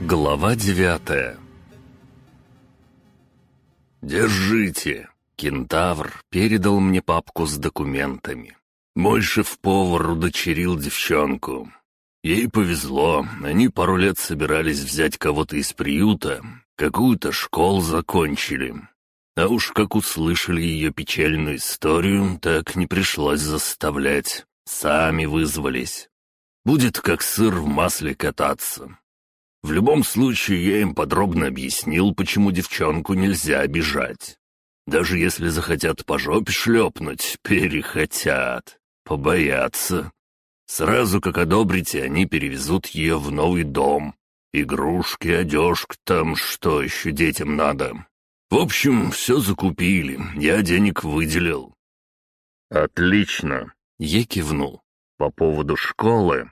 Глава девятая «Держите!» Кентавр передал мне папку с документами. Мой шеф-повар удочерил девчонку. Ей повезло, они пару лет собирались взять кого-то из приюта, какую-то школу закончили. А уж как услышали ее печальную историю, так не пришлось заставлять. Сами вызвались. Будет как сыр в масле кататься. В любом случае, я им подробно объяснил, почему девчонку нельзя обижать. Даже если захотят по жопе шлепнуть, перехотят, побоятся. Сразу как одобрите, они перевезут ее в новый дом. Игрушки, одежка, там что еще детям надо. В общем, все закупили, я денег выделил». «Отлично», — я кивнул. «По поводу школы».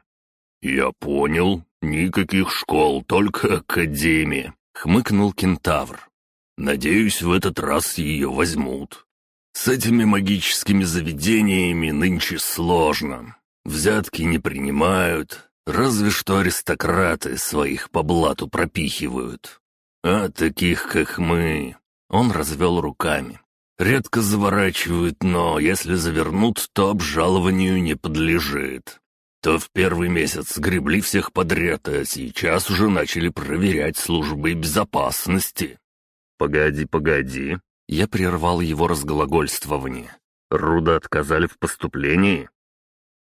«Я понял. Никаких школ, только академия», — хмыкнул кентавр. «Надеюсь, в этот раз ее возьмут. С этими магическими заведениями нынче сложно. Взятки не принимают, разве что аристократы своих по блату пропихивают. А таких, как мы, он развел руками. «Редко заворачивают, но если завернут, то обжалованию не подлежит. То в первый месяц гребли всех подряд, а сейчас уже начали проверять службы безопасности». «Погоди, погоди». Я прервал его разглагольствование. «Руда отказали в поступлении?»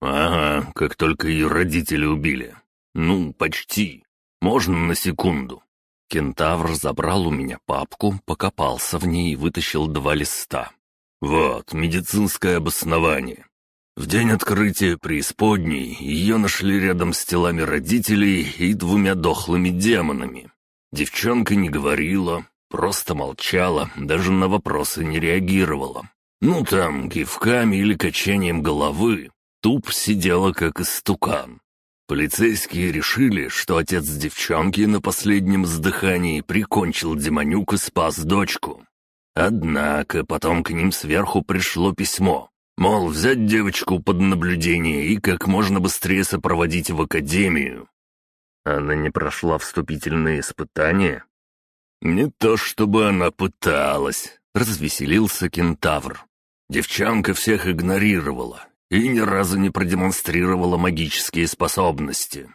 «Ага, как только ее родители убили. Ну, почти. Можно на секунду?» Кентавр забрал у меня папку, покопался в ней и вытащил два листа. «Вот, медицинское обоснование. В день открытия преисподней ее нашли рядом с телами родителей и двумя дохлыми демонами. Девчонка не говорила, просто молчала, даже на вопросы не реагировала. Ну там, кивками или качанием головы. Туп сидела, как истукан. Полицейские решили, что отец девчонки на последнем вздыхании прикончил демонюк и спас дочку. Однако потом к ним сверху пришло письмо, мол, взять девочку под наблюдение и как можно быстрее сопроводить в академию. Она не прошла вступительные испытания? Не то чтобы она пыталась, развеселился кентавр. Девчонка всех игнорировала, и ни разу не продемонстрировала магические способности.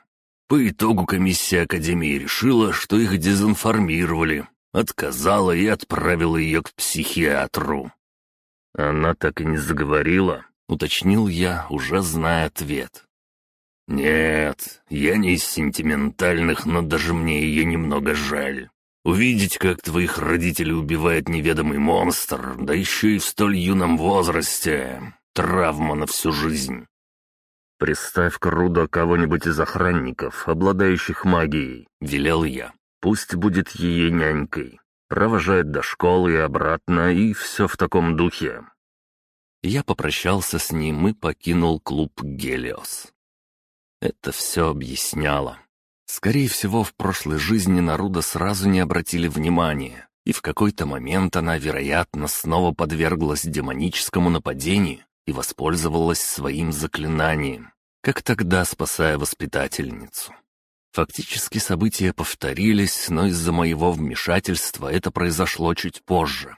По итогу комиссия Академии решила, что их дезинформировали, отказала и отправила ее к психиатру. «Она так и не заговорила», — уточнил я, уже зная ответ. «Нет, я не из сентиментальных, но даже мне ее немного жаль. Увидеть, как твоих родителей убивает неведомый монстр, да еще и в столь юном возрасте, Травма на всю жизнь. «Приставь к Рудо кого-нибудь из охранников, обладающих магией», — велел я. «Пусть будет ее нянькой. Провожает до школы и обратно, и все в таком духе». Я попрощался с ним и покинул клуб «Гелиос». Это все объясняло. Скорее всего, в прошлой жизни на Рудо сразу не обратили внимания, и в какой-то момент она, вероятно, снова подверглась демоническому нападению и воспользовалась своим заклинанием, как тогда спасая воспитательницу. Фактически события повторились, но из-за моего вмешательства это произошло чуть позже.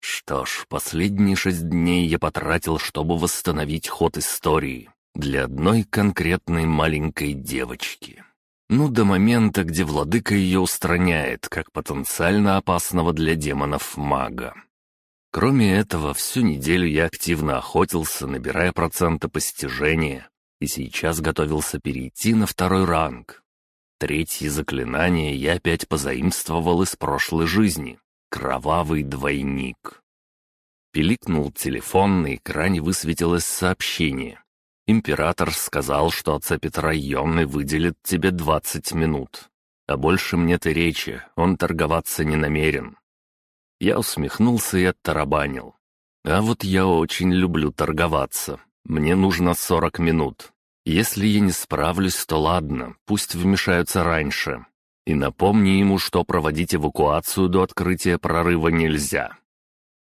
Что ж, последние шесть дней я потратил, чтобы восстановить ход истории для одной конкретной маленькой девочки. Ну, до момента, где владыка ее устраняет, как потенциально опасного для демонов мага. Кроме этого, всю неделю я активно охотился, набирая проценты постижения, и сейчас готовился перейти на второй ранг. Третье заклинание я опять позаимствовал из прошлой жизни — кровавый двойник. Пиликнул телефон, на экране высветилось сообщение. Император сказал, что отца Петра Йонны выделит тебе 20 минут. А больше мне-то речи, он торговаться не намерен. Я усмехнулся и оттарабанил. А вот я очень люблю торговаться. Мне нужно сорок минут. Если я не справлюсь, то ладно, пусть вмешаются раньше. И напомни ему, что проводить эвакуацию до открытия прорыва нельзя.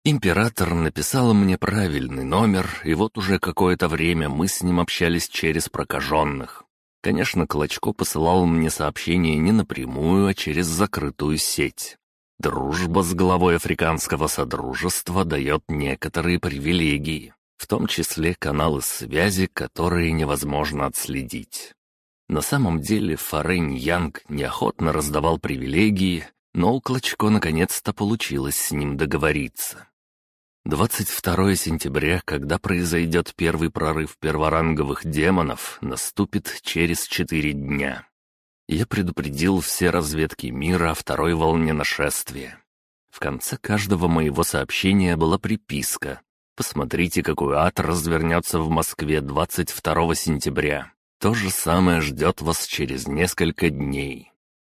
Император написал мне правильный номер, и вот уже какое-то время мы с ним общались через прокаженных. Конечно, Клочко посылал мне сообщение не напрямую, а через закрытую сеть. Дружба с главой Африканского Содружества дает некоторые привилегии, в том числе каналы связи, которые невозможно отследить. На самом деле Форейн Янг неохотно раздавал привилегии, но у Клочко наконец-то получилось с ним договориться. 22 сентября, когда произойдет первый прорыв перворанговых демонов, наступит через четыре дня. Я предупредил все разведки мира о второй волне нашествия. В конце каждого моего сообщения была приписка. Посмотрите, какой ад развернется в Москве 22 сентября. То же самое ждет вас через несколько дней.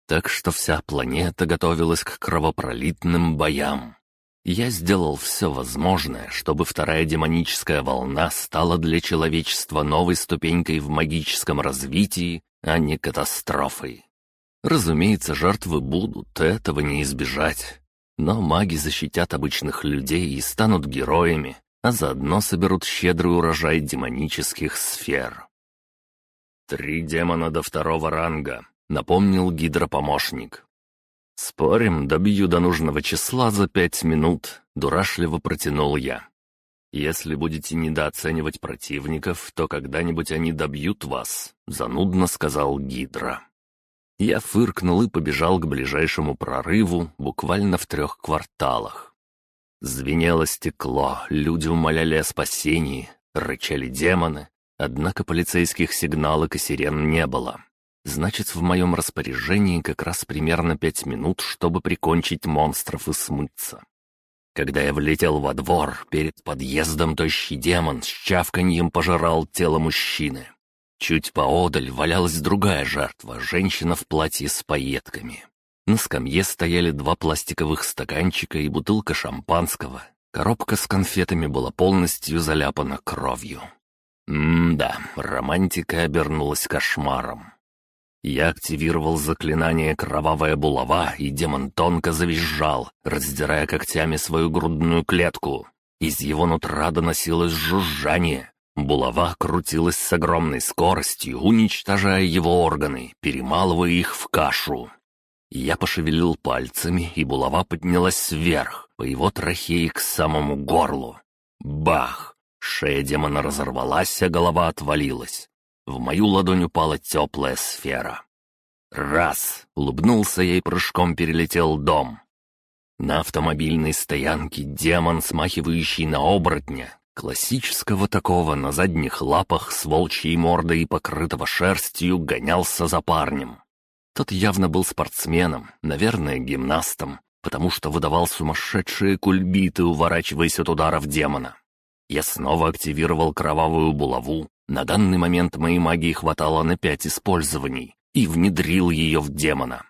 Так что вся планета готовилась к кровопролитным боям. Я сделал все возможное, чтобы вторая демоническая волна стала для человечества новой ступенькой в магическом развитии, а не катастрофой. Разумеется, жертвы будут, этого не избежать. Но маги защитят обычных людей и станут героями, а заодно соберут щедрый урожай демонических сфер. «Три демона до второго ранга», — напомнил гидропомощник. «Спорим, добью до нужного числа за пять минут», — дурашливо протянул я. «Если будете недооценивать противников, то когда-нибудь они добьют вас», — занудно сказал Гидра. Я фыркнул и побежал к ближайшему прорыву, буквально в трех кварталах. Звенело стекло, люди умоляли о спасении, рычали демоны, однако полицейских сигналок и сирен не было. Значит, в моем распоряжении как раз примерно пять минут, чтобы прикончить монстров и смыться. Когда я влетел во двор, перед подъездом тощий демон с чавканьем пожирал тело мужчины. Чуть поодаль валялась другая жертва, женщина в платье с пайетками. На скамье стояли два пластиковых стаканчика и бутылка шампанского. Коробка с конфетами была полностью заляпана кровью. М-да, романтика обернулась кошмаром. Я активировал заклинание «Кровавая булава», и демон тонко завизжал, раздирая когтями свою грудную клетку. Из его нутра доносилось жужжание. Булава крутилась с огромной скоростью, уничтожая его органы, перемалывая их в кашу. Я пошевелил пальцами, и булава поднялась вверх, по его трахее к самому горлу. Бах! Шея демона разорвалась, а голова отвалилась. В мою ладонь упала теплая сфера. Раз! Улыбнулся я и прыжком перелетел дом. На автомобильной стоянке демон, смахивающий на оборотня, классического такого на задних лапах с волчьей мордой и покрытого шерстью, гонялся за парнем. Тот явно был спортсменом, наверное, гимнастом, потому что выдавал сумасшедшие кульбиты, уворачиваясь от ударов демона. Я снова активировал кровавую булаву, на данный момент моей магии хватало на пять использований, и внедрил ее в демона.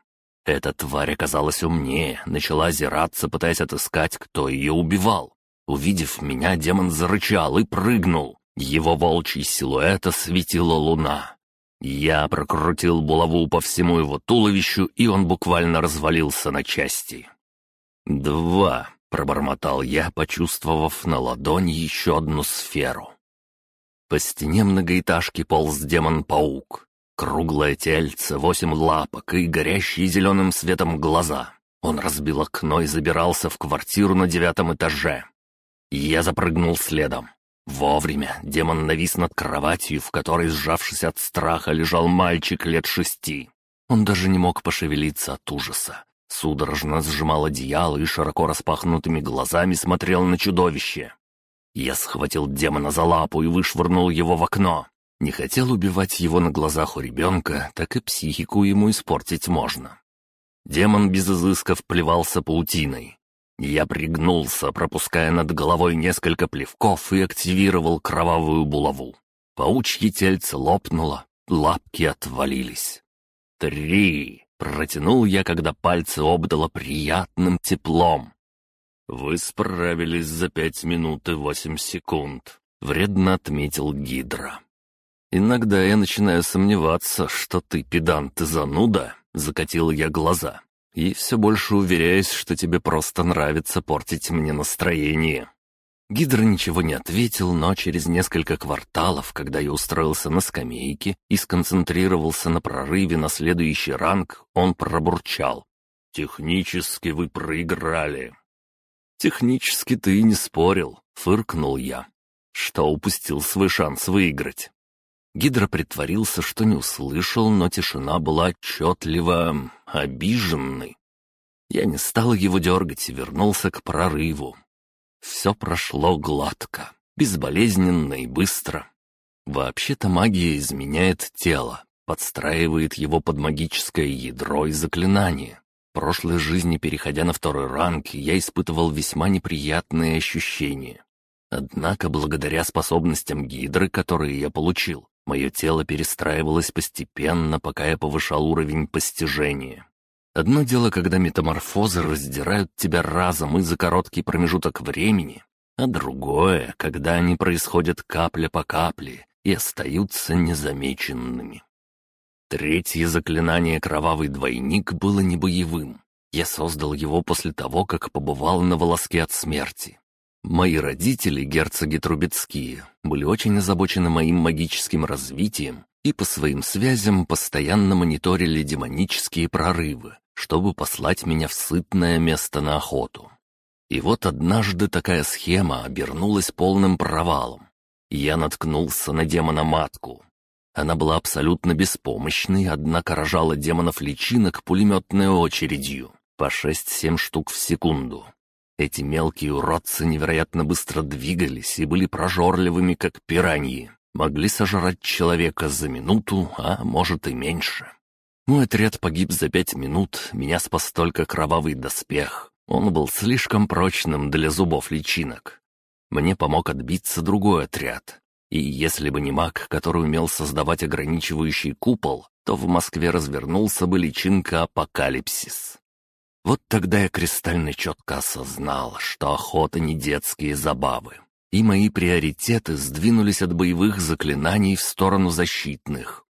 Эта тварь оказалась умнее, начала озираться, пытаясь отыскать, кто ее убивал. Увидев меня, демон зарычал и прыгнул. Его волчий силуэт осветила луна. Я прокрутил булаву по всему его туловищу, и он буквально развалился на части. «Два», — пробормотал я, почувствовав на ладони еще одну сферу. По стене многоэтажки полз демон-паук. Круглое тельце, восемь лапок и горящие зеленым светом глаза. Он разбил окно и забирался в квартиру на девятом этаже. Я запрыгнул следом. Вовремя демон навис над кроватью, в которой, сжавшись от страха, лежал мальчик лет шести. Он даже не мог пошевелиться от ужаса. Судорожно сжимал одеяло и широко распахнутыми глазами смотрел на чудовище. Я схватил демона за лапу и вышвырнул его в окно. Не хотел убивать его на глазах у ребенка, так и психику ему испортить можно. Демон без изысков плевался паутиной. Я пригнулся, пропуская над головой несколько плевков и активировал кровавую булаву. Паучье тельце лопнуло, лапки отвалились. «Три!» — протянул я, когда пальцы обдало приятным теплом. «Вы справились за пять минут и восемь секунд», — вредно отметил Гидра. «Иногда я начинаю сомневаться, что ты педант и зануда», — закатил я глаза. «И все больше уверяюсь, что тебе просто нравится портить мне настроение». Гидра ничего не ответил, но через несколько кварталов, когда я устроился на скамейке и сконцентрировался на прорыве на следующий ранг, он пробурчал. «Технически вы проиграли». «Технически ты и не спорил», — фыркнул я. «Что упустил свой шанс выиграть?» Гидра притворился, что не услышал, но тишина была отчетливо обиженной. Я не стал его дергать и вернулся к прорыву. Все прошло гладко, безболезненно и быстро. Вообще-то магия изменяет тело, подстраивает его под магическое ядро и заклинание. В прошлой жизни, переходя на второй ранг, я испытывал весьма неприятные ощущения. Однако, благодаря способностям гидры, которые я получил, мое тело перестраивалось постепенно, пока я повышал уровень постижения. Одно дело, когда метаморфозы раздирают тебя разом и за короткий промежуток времени, а другое, когда они происходят капля по капле и остаются незамеченными. Третье заклинание «Кровавый двойник» было не боевым. Я создал его после того, как побывал на волоске от смерти. Мои родители, герцоги Трубецкие, были очень озабочены моим магическим развитием и по своим связям постоянно мониторили демонические прорывы, чтобы послать меня в сытное место на охоту. И вот однажды такая схема обернулась полным провалом. Я наткнулся на демона-матку. Она была абсолютно беспомощной, однако рожала демонов-личинок пулеметной очередью, по 6-7 штук в секунду. Эти мелкие уродцы невероятно быстро двигались и были прожорливыми, как пираньи. Могли сожрать человека за минуту, а может и меньше. Мой отряд погиб за пять минут, меня спас только кровавый доспех. Он был слишком прочным для зубов личинок. Мне помог отбиться другой отряд. И если бы не маг, который умел создавать ограничивающий купол, то в Москве развернулся бы личинка апокалипсис. Вот тогда я кристально четко осознал, что охота не детские забавы. И мои приоритеты сдвинулись от боевых заклинаний в сторону защитных.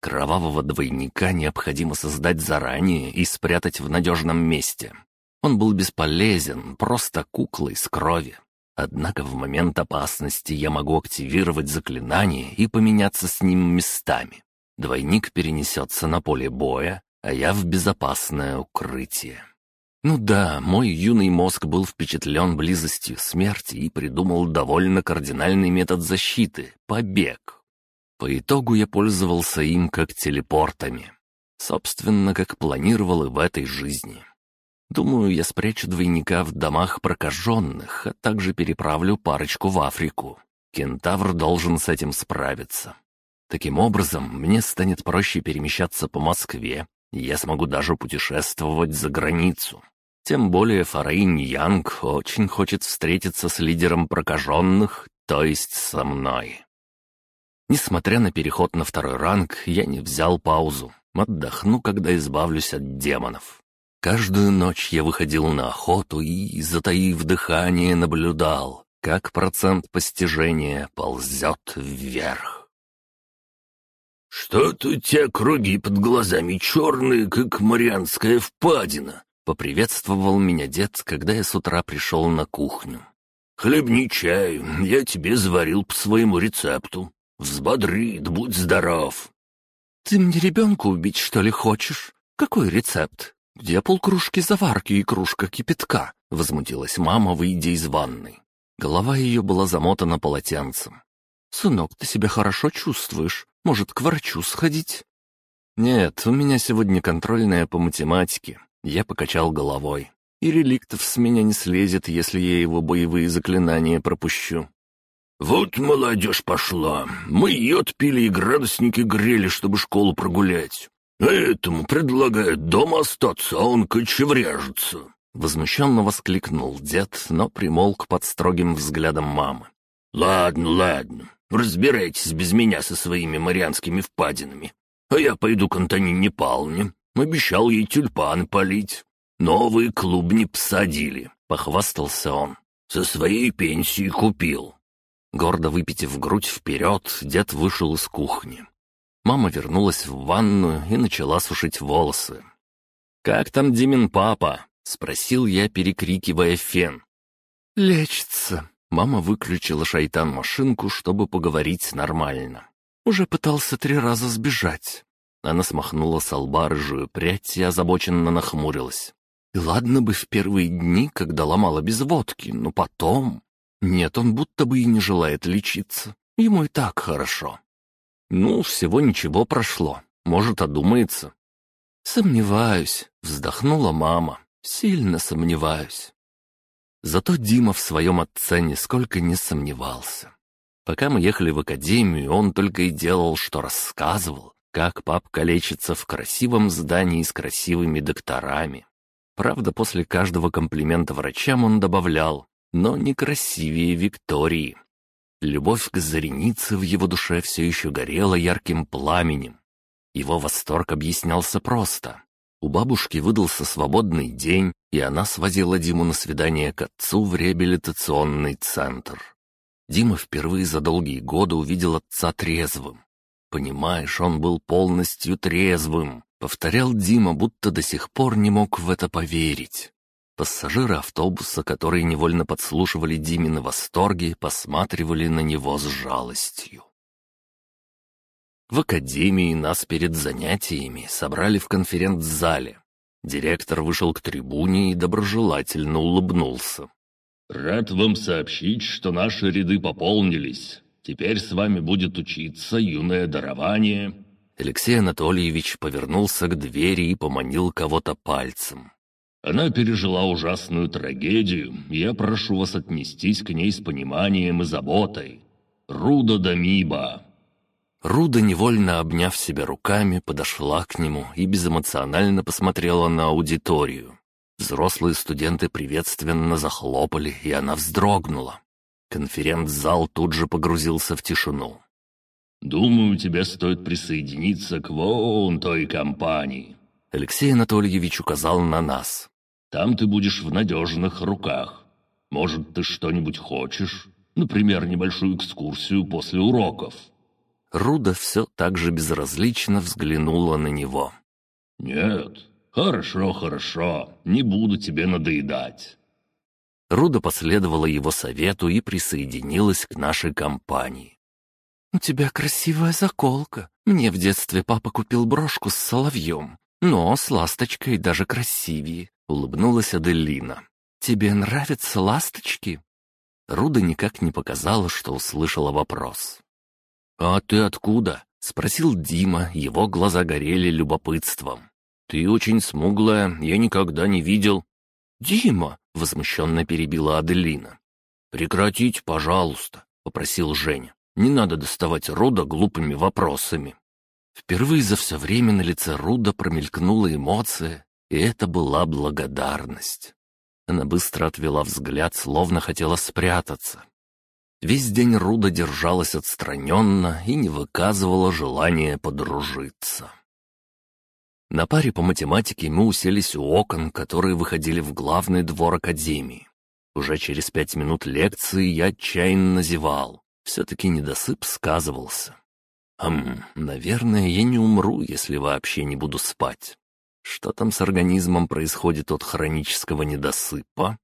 Кровавого двойника необходимо создать заранее и спрятать в надежном месте. Он был бесполезен, просто куклой с крови. Однако в момент опасности я могу активировать заклинание и поменяться с ним местами. Двойник перенесется на поле боя, а я в безопасное укрытие. Ну да, мой юный мозг был впечатлен близостью смерти и придумал довольно кардинальный метод защиты — побег. По итогу я пользовался им как телепортами. Собственно, как планировал и в этой жизни. Думаю, я спрячу двойника в домах прокаженных, а также переправлю парочку в Африку. Кентавр должен с этим справиться. Таким образом, мне станет проще перемещаться по Москве, я смогу даже путешествовать за границу. Тем более Фараин Янг очень хочет встретиться с лидером прокаженных, то есть со мной. Несмотря на переход на второй ранг, я не взял паузу. Отдохну, когда избавлюсь от демонов. Каждую ночь я выходил на охоту и, затаив дыхание, наблюдал, как процент постижения ползет вверх. «Что-то у тебя круги под глазами черные, как Марианская впадина», — поприветствовал меня дед, когда я с утра пришел на кухню. «Хлебни чай, я тебе заварил по своему рецепту. Взбодрит, будь здоров!» «Ты мне ребенка убить, что ли, хочешь? Какой рецепт? Где полкружки заварки и кружка кипятка?» — возмутилась мама, выйдя из ванной. Голова ее была замотана полотенцем. «Сынок, ты себя хорошо чувствуешь? Может, к врачу сходить?» «Нет, у меня сегодня контрольная по математике». Я покачал головой. «И реликтов с меня не слезет, если я его боевые заклинания пропущу. «Вот молодежь пошла. Мы йод пили и градусники грели, чтобы школу прогулять. А этому предлагают дома остаться, а он кочевряжется». Возмущенно воскликнул дед, но примолк под строгим взглядом мамы. «Ладно, ладно. Разбирайтесь без меня со своими марианскими впадинами. А я пойду к Антонине Павловне. Обещал ей тюльпаны полить. Новые клубни посадили», — похвастался он. «Со своей пенсии купил. Гордо выпитив грудь вперед, дед вышел из кухни. Мама вернулась в ванную и начала сушить волосы. «Как там Димин папа?» — спросил я, перекрикивая фен. «Лечится», Мама выключила шайтан-машинку, чтобы поговорить нормально. Уже пытался три раза сбежать. Она смахнула с лба рыжую прядь и озабоченно нахмурилась. И ладно бы в первые дни, когда ломала без водки, но потом... Нет, он будто бы и не желает лечиться. Ему и так хорошо. Ну, всего ничего прошло. Может, одумается. Сомневаюсь, вздохнула мама. Сильно сомневаюсь. Зато Дима в своем отце нисколько не сомневался. Пока мы ехали в академию, он только и делал, что рассказывал, как папка лечится в красивом здании с красивыми докторами. Правда, после каждого комплимента врачам он добавлял, но не красивее Виктории. Любовь к Заренице в его душе все еще горела ярким пламенем. Его восторг объяснялся просто. У бабушки выдался свободный день, и она свозила Диму на свидание к отцу в реабилитационный центр. Дима впервые за долгие годы увидел отца трезвым. Понимаешь, он был полностью трезвым, повторял Дима, будто до сих пор не мог в это поверить. Пассажиры автобуса, которые невольно подслушивали Димины восторги, посматривали на него с жалостью. В академии нас перед занятиями собрали в конференц-зале. Директор вышел к трибуне и доброжелательно улыбнулся. «Рад вам сообщить, что наши ряды пополнились. Теперь с вами будет учиться юное дарование». Алексей Анатольевич повернулся к двери и поманил кого-то пальцем. Она пережила ужасную трагедию, я прошу вас отнестись к ней с пониманием и заботой. Руда Дамиба». Руда, невольно обняв себя руками, подошла к нему и безэмоционально посмотрела на аудиторию. Взрослые студенты приветственно захлопали, и она вздрогнула. Конференц-зал тут же погрузился в тишину. «Думаю, тебе стоит присоединиться к вон той компании. Алексей Анатольевич указал на нас. «Там ты будешь в надежных руках. Может, ты что-нибудь хочешь? Например, небольшую экскурсию после уроков?» Руда все так же безразлично взглянула на него. «Нет, хорошо, хорошо, не буду тебе надоедать». Руда последовала его совету и присоединилась к нашей компании. «У тебя красивая заколка. Мне в детстве папа купил брошку с соловьем. «Но с ласточкой даже красивее», — улыбнулась Аделина. «Тебе нравятся ласточки?» Руда никак не показала, что услышала вопрос. «А ты откуда?» — спросил Дима, его глаза горели любопытством. «Ты очень смуглая, я никогда не видел». «Дима!» — возмущенно перебила Аделина. «Прекратить, пожалуйста», — попросил Женя. «Не надо доставать Руда глупыми вопросами». Впервые за все время на лице Руда промелькнула эмоция, и это была благодарность. Она быстро отвела взгляд, словно хотела спрятаться. Весь день Руда держалась отстраненно и не выказывала желания подружиться. На паре по математике мы уселись у окон, которые выходили в главный двор академии. Уже через пять минут лекции я отчаянно зевал. Все-таки недосып сказывался. Хм, наверное, я не умру, если вообще не буду спать. Что там с организмом происходит от хронического недосыпа?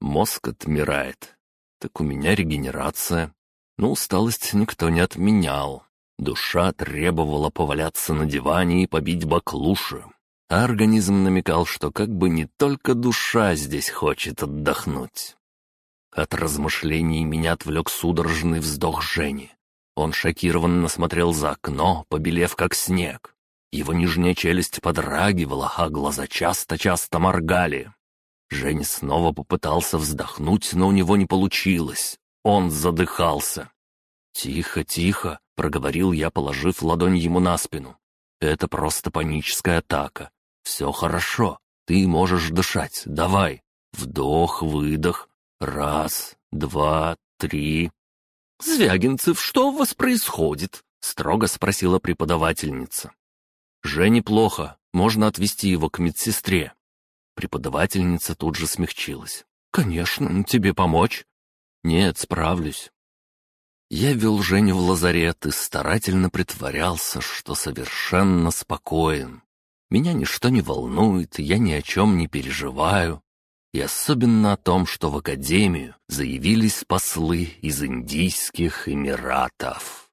Мозг отмирает. Так у меня регенерация. Но усталость никто не отменял. Душа требовала поваляться на диване и побить баклуши. А организм намекал, что как бы не только душа здесь хочет отдохнуть. От размышлений меня отвлек судорожный вздох Жени. Он шокированно смотрел за окно, побелев как снег. Его нижняя челюсть подрагивала, а глаза часто-часто моргали. Жень снова попытался вздохнуть, но у него не получилось. Он задыхался. «Тихо, тихо», — проговорил я, положив ладонь ему на спину. «Это просто паническая атака. Все хорошо. Ты можешь дышать. Давай. Вдох, выдох. Раз, два, три. «Звягинцев, что у вас происходит?» — строго спросила преподавательница. «Жене плохо, можно отвезти его к медсестре». Преподавательница тут же смягчилась. «Конечно, тебе помочь?» «Нет, справлюсь». Я вел Женю в лазарет и старательно притворялся, что совершенно спокоен. Меня ничто не волнует, я ни о чем не переживаю. и особенно о том, что в Академию заявились послы из Индийских Эмиратов.